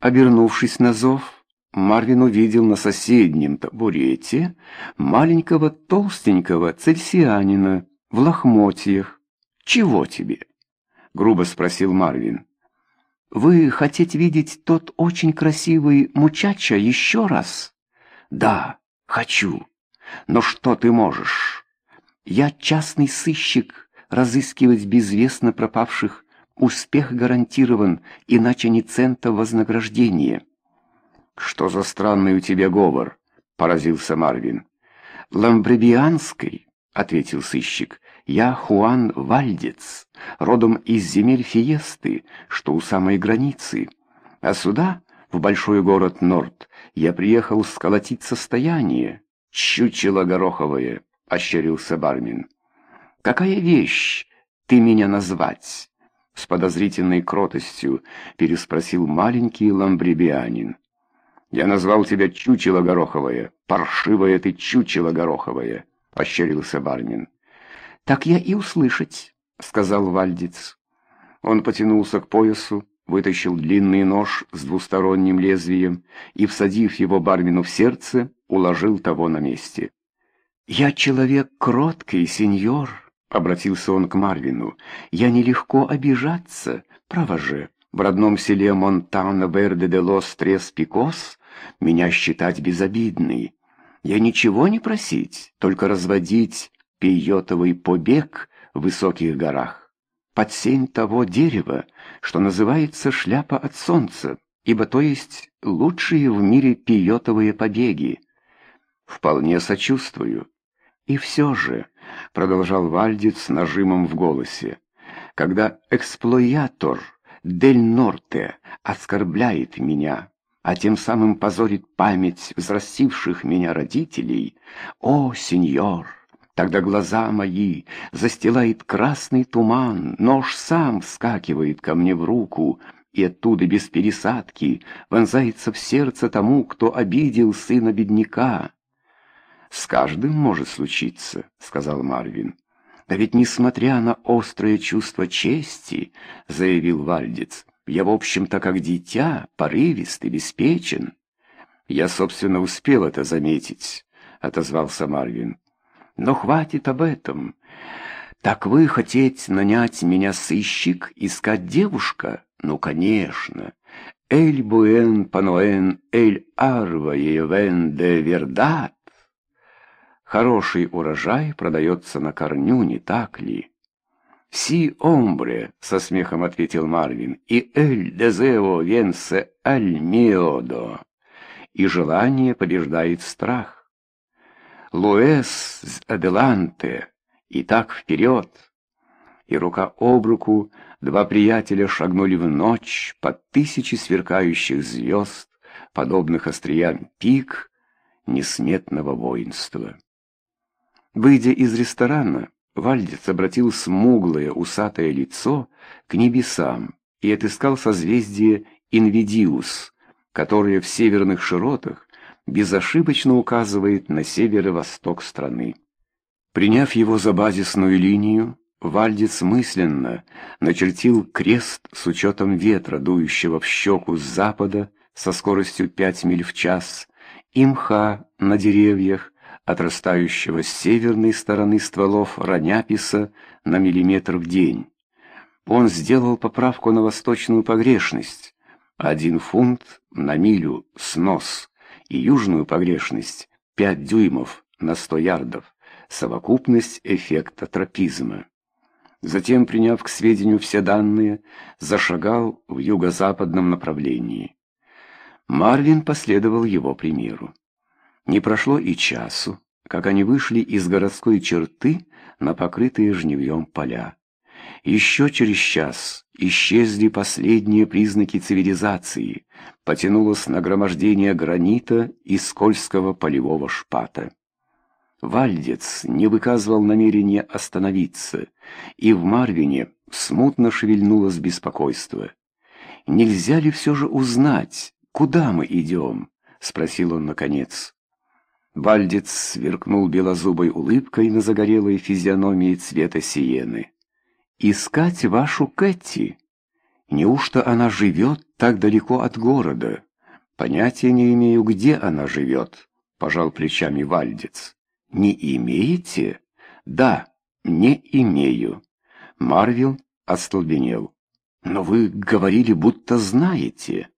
Обернувшись на зов, Марвин увидел на соседнем табурете маленького толстенького цельсианина в лохмотьях. «Чего тебе?» — грубо спросил Марвин. «Вы хотите видеть тот очень красивый мучача еще раз?» «Да, хочу. Но что ты можешь?» «Я частный сыщик, разыскивать безвестно пропавших. Успех гарантирован, иначе ни цента вознаграждения». «Что за странный у тебя говор?» — поразился Марвин. «Ламбребианской», — ответил сыщик, — «я Хуан Вальдец, родом из земель Фиесты, что у самой границы. А сюда, в большой город Норд, я приехал сколотить состояние». «Чучело гороховое», — ощерился Бармин. «Какая вещь ты меня назвать?» С подозрительной кротостью переспросил маленький ламбребианин. «Я назвал тебя чучело гороховое, паршивое ты чучело гороховое», — ощерился Бармин. «Так я и услышать», — сказал Вальдец. Он потянулся к поясу, вытащил длинный нож с двусторонним лезвием и, всадив его Бармину в сердце, уложил того на месте. «Я человек кроткий, сеньор», — обратился он к Марвину. «Я нелегко обижаться, право же» в родном селе Монтана-Верде-де-Лос-Трес-Пикос меня считать безобидной. Я ничего не просить, только разводить пейотовый побег в высоких горах. Под сень того дерева, что называется шляпа от солнца, ибо то есть лучшие в мире пейотовые побеги. Вполне сочувствую. И все же, — продолжал Вальдец с нажимом в голосе, — когда эксплуатор Дель Норте оскорбляет меня, а тем самым позорит память взрастивших меня родителей, о, сеньор, тогда глаза мои застилает красный туман, нож сам вскакивает ко мне в руку, и оттуда без пересадки вонзается в сердце тому, кто обидел сына бедняка. «С каждым может случиться», — сказал Марвин. «Да ведь несмотря на острое чувство чести, — заявил Вальдец, — я, в общем-то, как дитя, порывист и беспечен». «Я, собственно, успел это заметить», — отозвался Марвин. «Но хватит об этом. Так вы хотите нанять меня сыщик, искать девушка? Ну, конечно. Эль буэн пануэн эль арва евен де вердат. Хороший урожай продается на корню, не так ли? «Си омбре», — со смехом ответил Марвин, — «и эль дезео венсе аль миодо». И желание побеждает страх. «Луэс аделанте», и так вперед. И рука об руку два приятеля шагнули в ночь под тысячи сверкающих звезд, подобных остриям пик несметного воинства. Выйдя из ресторана, Вальдец обратил смуглое усатое лицо к небесам и отыскал созвездие Инвидиус, которое в северных широтах безошибочно указывает на северо-восток страны. Приняв его за базисную линию, Вальдец мысленно начертил крест с учетом ветра, дующего в щеку с запада со скоростью 5 миль в час, и мха на деревьях, отрастающего с северной стороны стволов раняписа на миллиметр в день. Он сделал поправку на восточную погрешность. Один фунт на милю снос и южную погрешность пять дюймов на сто ярдов, совокупность эффекта тропизма. Затем, приняв к сведению все данные, зашагал в юго-западном направлении. Марвин последовал его примеру. Не прошло и часу, как они вышли из городской черты на покрытые жневьем поля. Еще через час исчезли последние признаки цивилизации, потянулось нагромождение гранита и скользкого полевого шпата. Вальдец не выказывал намерения остановиться, и в Марвине смутно шевельнулось беспокойство. «Нельзя ли все же узнать, куда мы идем?» — спросил он наконец. Вальдец сверкнул белозубой улыбкой на загорелой физиономии цвета сиены. «Искать вашу Кэти?» Неужто она живет так далеко от города? Понятия не имею, где она живет, пожал плечами Вальдец. Не имеете? Да, не имею. Марвел остолбенел. Но вы говорили, будто знаете.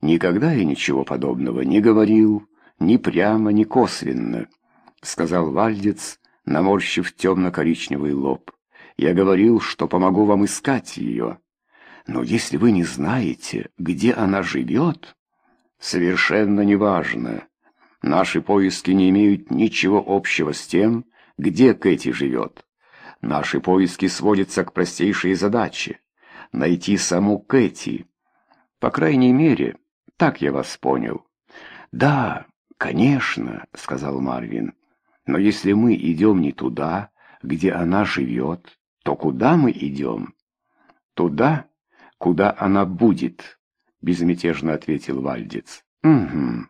Никогда я ничего подобного не говорил, ни прямо, ни косвенно, сказал Вальдец, наморщив темно-коричневый лоб. Я говорил, что помогу вам искать ее. Но если вы не знаете, где она живет, совершенно неважно. Наши поиски не имеют ничего общего с тем, где Кэти живет. Наши поиски сводятся к простейшей задаче — найти саму Кэти. По крайней мере, так я вас понял. «Да, конечно», — сказал Марвин. «Но если мы идем не туда, где она живет, то куда мы идем?» «Туда, куда она будет», — безмятежно ответил Вальдец. «Угу».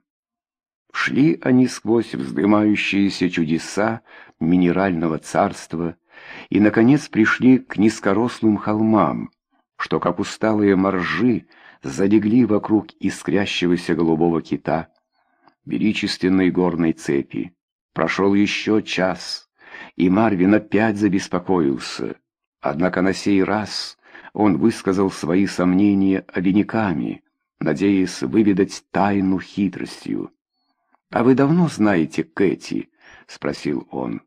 Шли они сквозь вздымающиеся чудеса минерального царства и, наконец, пришли к низкорослым холмам, что, как усталые моржи, залегли вокруг искрящегося голубого кита, величественной горной цепи. Прошел еще час, и Марвин опять забеспокоился. Однако на сей раз он высказал свои сомнения обиняками, надеясь выведать тайну хитростью. «А вы давно знаете Кэти?» — спросил он.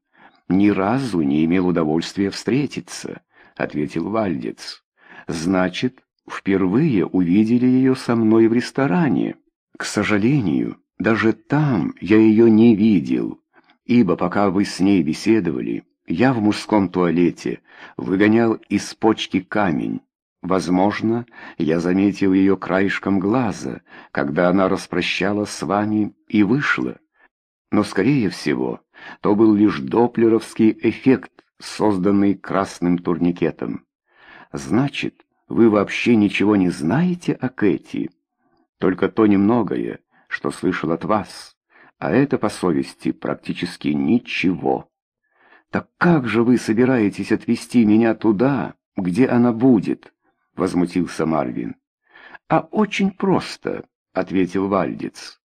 «Ни разу не имел удовольствия встретиться», — ответил Вальдец. «Значит, впервые увидели ее со мной в ресторане. К сожалению, даже там я ее не видел, ибо пока вы с ней беседовали, я в мужском туалете выгонял из почки камень. Возможно, я заметил ее краешком глаза, когда она распрощалась с вами и вышла. Но, скорее всего, то был лишь доплеровский эффект, созданный красным турникетом. Значит, вы вообще ничего не знаете о Кэти? Только то немногое, что слышал от вас, а это, по совести, практически ничего. Так как же вы собираетесь отвезти меня туда, где она будет?» — возмутился Марвин. «А очень просто», — ответил Вальдец.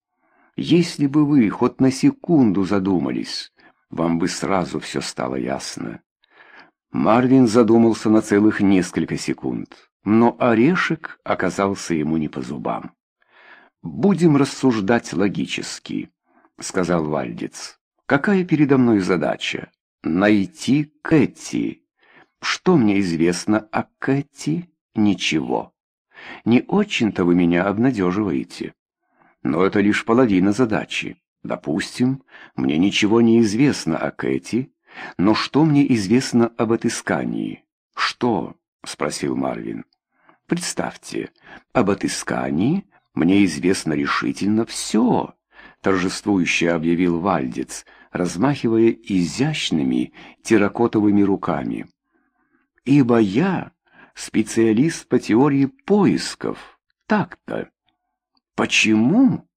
«Если бы вы хоть на секунду задумались, вам бы сразу все стало ясно». Марвин задумался на целых несколько секунд, но орешек оказался ему не по зубам. «Будем рассуждать логически», — сказал Вальдец. «Какая передо мной задача? Найти Кэти. Что мне известно о Кэти?» ничего. Не очень-то вы меня обнадеживаете. Но это лишь половина задачи. Допустим, мне ничего не известно о Кэти, но что мне известно об отыскании? Что? — спросил Марвин. Представьте, об отыскании мне известно решительно все, — торжествующе объявил Вальдец, размахивая изящными терракотовыми руками. Ибо я специалист по теории поисков. Так-то. Почему?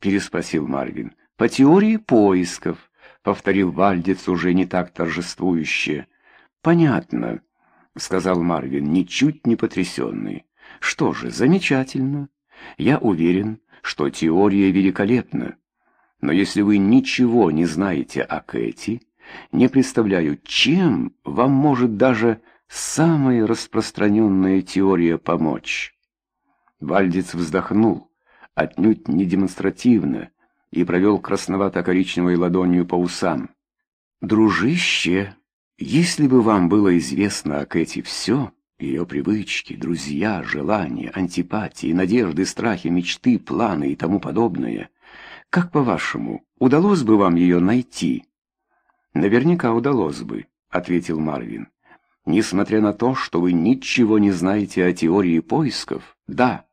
переспросил Марвин. По теории поисков, повторил Вальдец уже не так торжествующе. Понятно, сказал Марвин, ничуть не потрясенный. Что же, замечательно. Я уверен, что теория великолепна. Но если вы ничего не знаете о Кэти, не представляю, чем вам может даже самая распространенная теория помочь. Вальдец вздохнул, отнюдь не демонстративно, и провел красновато-коричневой ладонью по усам. «Дружище, если бы вам было известно о Кэти все, ее привычки, друзья, желания, антипатии, надежды, страхи, мечты, планы и тому подобное, как, по-вашему, удалось бы вам ее найти?» «Наверняка удалось бы», — ответил Марвин. Несмотря на то, что вы ничего не знаете о теории поисков, да.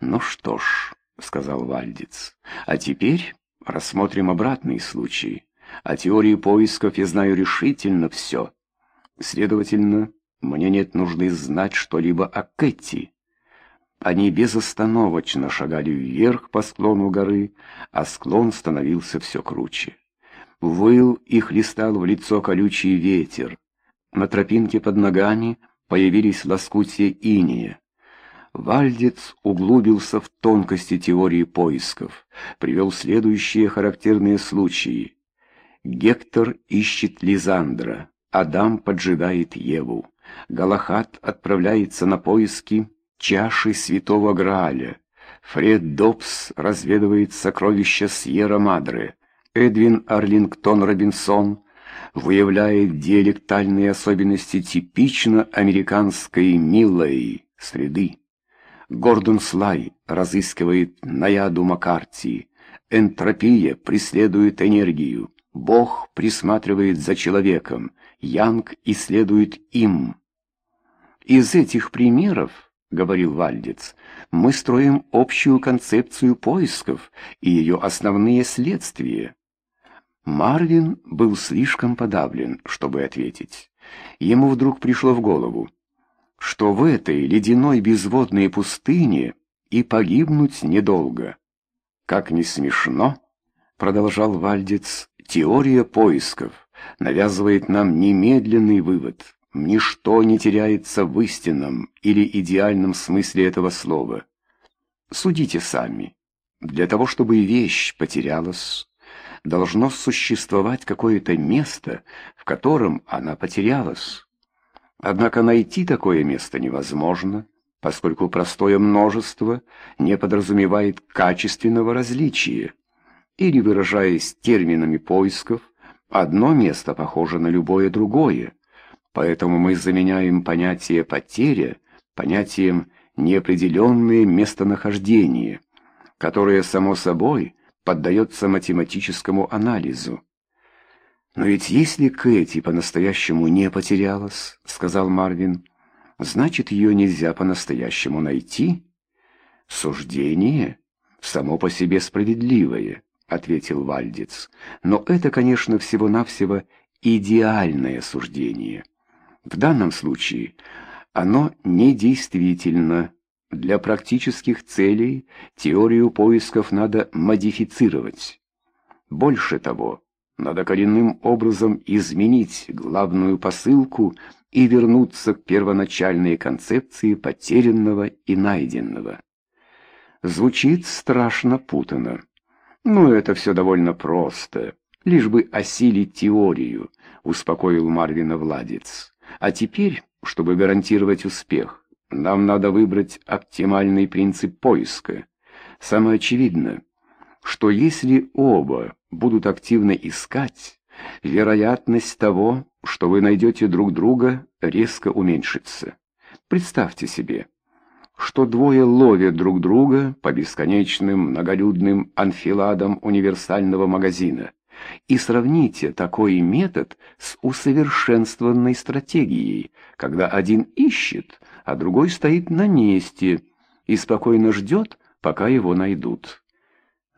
Ну что ж, сказал Вальдец, а теперь рассмотрим обратный случай. О теории поисков я знаю решительно все. Следовательно, мне нет нужды знать что-либо о Кэти. Они безостановочно шагали вверх по склону горы, а склон становился все круче. Выл и хлестал в лицо колючий ветер. На тропинке под ногами появились лоскутья иния. Вальдец углубился в тонкости теории поисков, привел следующие характерные случаи. Гектор ищет Лизандра, Адам поджидает Еву, Галахат отправляется на поиски чаши святого Грааля, Фред Добс разведывает сокровища Сьерра-Мадре, Эдвин Арлингтон Робинсон выявляет диалектальные особенности типично американской милой среды. Гордон Слай разыскивает наяду Маккарти. Энтропия преследует энергию. Бог присматривает за человеком. Янг исследует им. Из этих примеров, говорил Вальдец, мы строим общую концепцию поисков и ее основные следствия. Марвин был слишком подавлен, чтобы ответить. Ему вдруг пришло в голову что в этой ледяной безводной пустыне и погибнуть недолго. Как не смешно, продолжал Вальдец, теория поисков навязывает нам немедленный вывод. Ничто не теряется в истинном или идеальном смысле этого слова. Судите сами. Для того, чтобы вещь потерялась, должно существовать какое-то место, в котором она потерялась. Однако найти такое место невозможно, поскольку простое множество не подразумевает качественного различия. Или, выражаясь терминами поисков, одно место похоже на любое другое, поэтому мы заменяем понятие «потеря» понятием «неопределенное местонахождение», которое, само собой, поддается математическому анализу. «Но ведь если Кэти по-настоящему не потерялась, — сказал Марвин, — значит, ее нельзя по-настоящему найти?» «Суждение само по себе справедливое», — ответил Вальдец. «Но это, конечно, всего-навсего идеальное суждение. В данном случае оно недействительно. Для практических целей теорию поисков надо модифицировать. Больше того, надо коренным образом изменить главную посылку и вернуться к первоначальной концепции потерянного и найденного. Звучит страшно путано. Но это все довольно просто, лишь бы осилить теорию, успокоил Марвина Владец. А теперь, чтобы гарантировать успех, нам надо выбрать оптимальный принцип поиска. Самое очевидное, что если оба будут активно искать, вероятность того, что вы найдете друг друга, резко уменьшится. Представьте себе, что двое ловят друг друга по бесконечным многолюдным анфиладам универсального магазина. И сравните такой метод с усовершенствованной стратегией, когда один ищет, а другой стоит на месте и спокойно ждет, пока его найдут.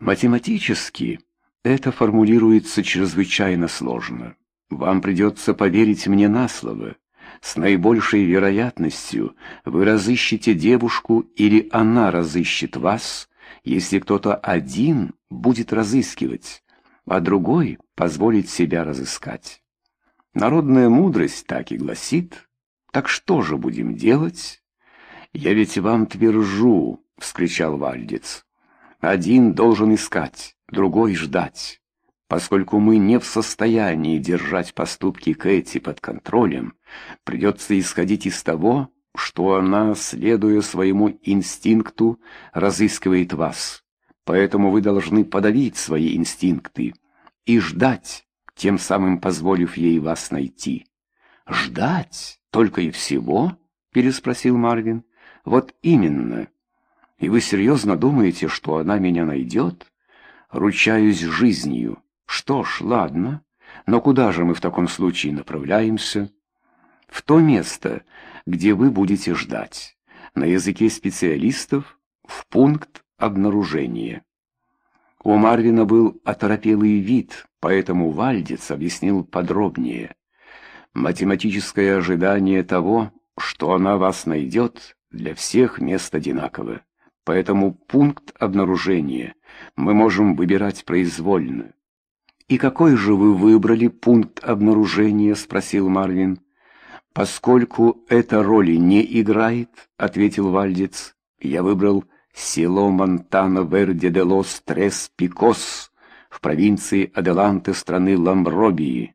Математически это формулируется чрезвычайно сложно. Вам придется поверить мне на слово. С наибольшей вероятностью вы разыщете девушку или она разыщет вас, если кто-то один будет разыскивать, а другой позволит себя разыскать. Народная мудрость так и гласит. Так что же будем делать? Я ведь вам твержу, — вскричал Вальдец. Один должен искать, другой ждать. Поскольку мы не в состоянии держать поступки Кэти под контролем, придется исходить из того, что она, следуя своему инстинкту, разыскивает вас. Поэтому вы должны подавить свои инстинкты и ждать, тем самым позволив ей вас найти. «Ждать? Только и всего?» — переспросил Марвин. «Вот именно. И вы серьезно думаете, что она меня найдет?» ручаюсь жизнью. Что ж, ладно. Но куда же мы в таком случае направляемся? В то место, где вы будете ждать. На языке специалистов в пункт обнаружения. У Марвина был оторопелый вид, поэтому Вальдец объяснил подробнее. Математическое ожидание того, что она вас найдет, для всех мест одинаково. Поэтому пункт обнаружения мы можем выбирать произвольно. «И какой же вы выбрали пункт обнаружения?» — спросил Марвин. «Поскольку это роли не играет», — ответил Вальдец, Я выбрал село Монтана-Верде-де-Лос-Трес-Пикос в провинции Аделанте страны Ламбробии.